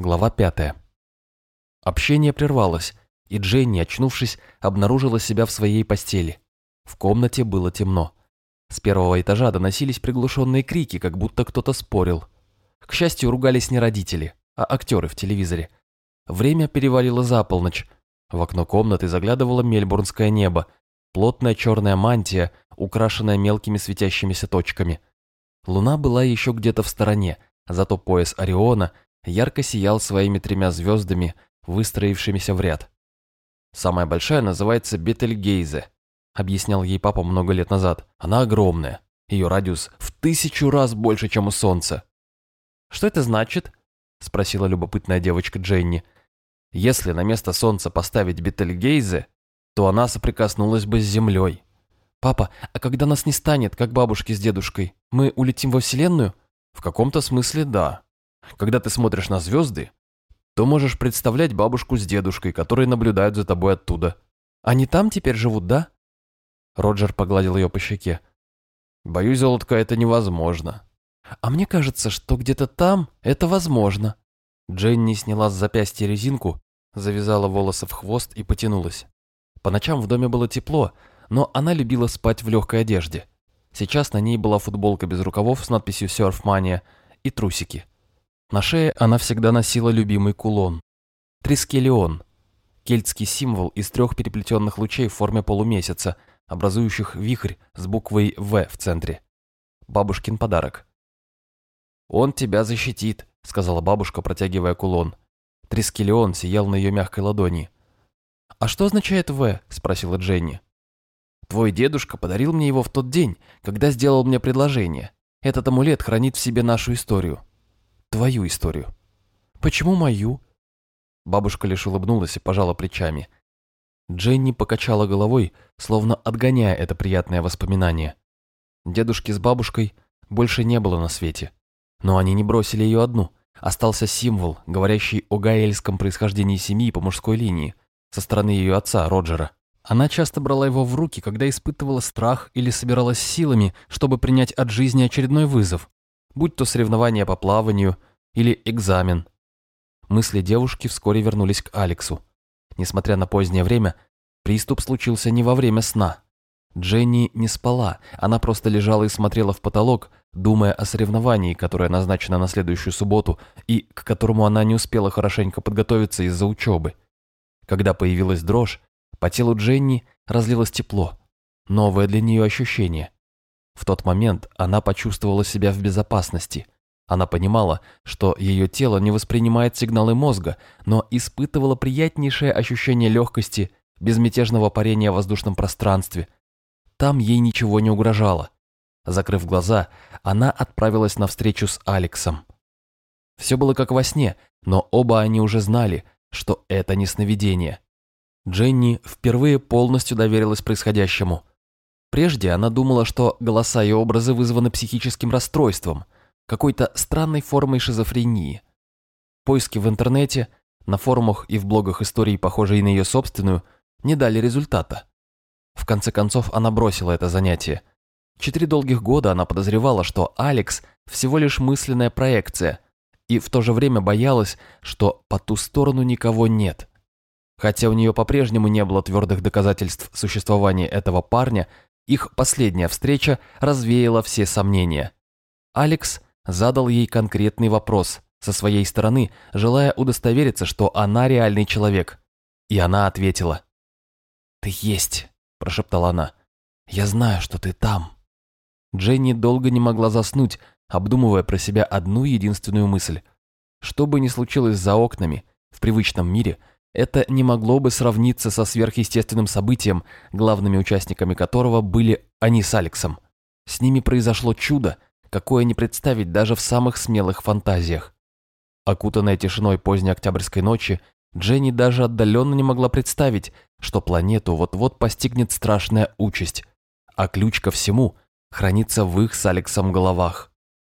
Глава пятая. Общение прервалось, и Дженни, очнувшись, обнаружила себя в своей постели. В комнате было темно. С первого этажа доносились приглушенные крики, как будто кто-то спорил. К счастью, ругались не родители, а актеры в телевизоре. Время перевалило за полночь. В окно комнаты заглядывало мельбурнское небо, плотная черная мантия, украшенная мелкими светящимися точками. Луна была еще где-то в стороне, зато пояс Ориона ярко сиял своими тремя звездами, выстроившимися в ряд. «Самая большая называется Бетельгейзе», объяснял ей папа много лет назад. «Она огромная. Ее радиус в тысячу раз больше, чем у Солнца». «Что это значит?» спросила любопытная девочка Дженни. «Если на место Солнца поставить Бетельгейзе, то она соприкоснулась бы с Землей». «Папа, а когда нас не станет, как бабушки с дедушкой, мы улетим во Вселенную?» «В каком-то смысле да. Когда ты смотришь на звезды, то можешь представлять бабушку с дедушкой, которые наблюдают за тобой оттуда. Они там теперь живут, да? Роджер погладил ее по щеке. Боюсь, золотко, это невозможно. А мне кажется, что где-то там это возможно. Дженни сняла с запястья резинку, завязала волосы в хвост и потянулась. По ночам в доме было тепло, но она любила спать в легкой одежде. Сейчас на ней была футболка без рукавов с надписью «Серфмания» и трусики. На шее она всегда носила любимый кулон. Трискелион. Кельтский символ из трех переплетенных лучей в форме полумесяца, образующих вихрь с буквой «В» в центре. Бабушкин подарок. «Он тебя защитит», — сказала бабушка, протягивая кулон. Трискелион сиял на ее мягкой ладони. «А что означает «В»?» — спросила Дженни. «Твой дедушка подарил мне его в тот день, когда сделал мне предложение. Этот амулет хранит в себе нашу историю твою историю. Почему мою? Бабушка лишь улыбнулась и пожала плечами. Дженни покачала головой, словно отгоняя это приятное воспоминание. Дедушки с бабушкой больше не было на свете. Но они не бросили ее одну. Остался символ, говорящий о гаэльском происхождении семьи по мужской линии, со стороны ее отца, Роджера. Она часто брала его в руки, когда испытывала страх или собиралась силами, чтобы принять от жизни очередной вызов, будь то соревнование по плаванию или экзамен. Мысли девушки вскоре вернулись к Алексу. Несмотря на позднее время, приступ случился не во время сна. Дженни не спала, она просто лежала и смотрела в потолок, думая о соревновании, которое назначено на следующую субботу и к которому она не успела хорошенько подготовиться из-за учебы. Когда появилась дрожь, по телу Дженни разлилось тепло, новое для нее ощущение. В тот момент она почувствовала себя в безопасности. Она понимала, что ее тело не воспринимает сигналы мозга, но испытывала приятнейшее ощущение легкости, безмятежного парения в воздушном пространстве. Там ей ничего не угрожало. Закрыв глаза, она отправилась на встречу с Алексом. Все было как во сне, но оба они уже знали, что это не сновидение. Дженни впервые полностью доверилась происходящему. Прежде она думала, что голоса и образы вызваны психическим расстройством, какой-то странной формой шизофрении. Поиски в интернете, на форумах и в блогах истории, похожие на ее собственную, не дали результата. В конце концов, она бросила это занятие. Четыре долгих года она подозревала, что Алекс всего лишь мысленная проекция, и в то же время боялась, что по ту сторону никого нет. Хотя у нее по-прежнему не было твердых доказательств существования этого парня, их последняя встреча развеяла все сомнения. Алекс задал ей конкретный вопрос, со своей стороны, желая удостовериться, что она реальный человек. И она ответила. «Ты есть», – прошептала она. «Я знаю, что ты там». Дженни долго не могла заснуть, обдумывая про себя одну единственную мысль. Что бы ни случилось за окнами, в привычном мире – это не могло бы сравниться со сверхъестественным событием, главными участниками которого были они с Алексом. С ними произошло чудо, какое не представить даже в самых смелых фантазиях. Окутанная тишиной поздней октябрьской ночи, Дженни даже отдаленно не могла представить, что планету вот-вот постигнет страшная участь, а ключ ко всему хранится в их с Алексом головах.